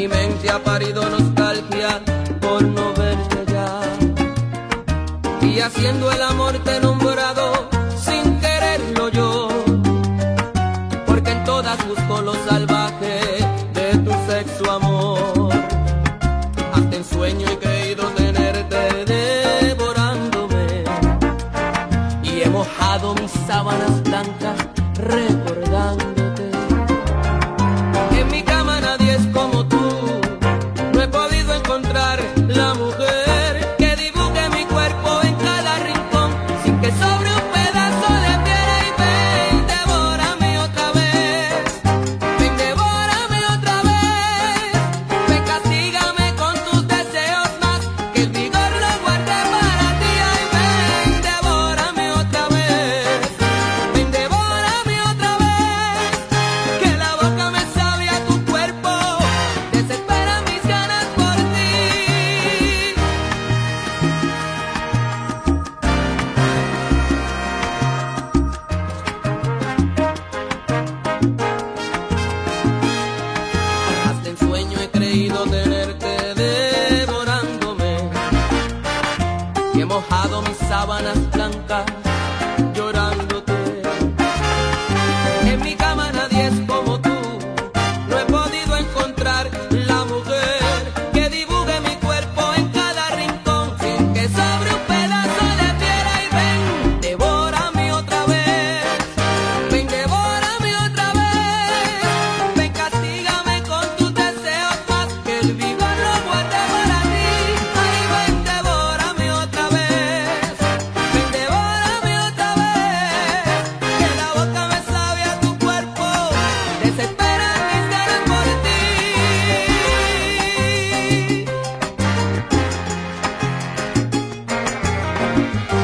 mi mente ha parido nostalgia por no verte ya. Y haciendo el amor te nombré mojado mis sábanas blancas you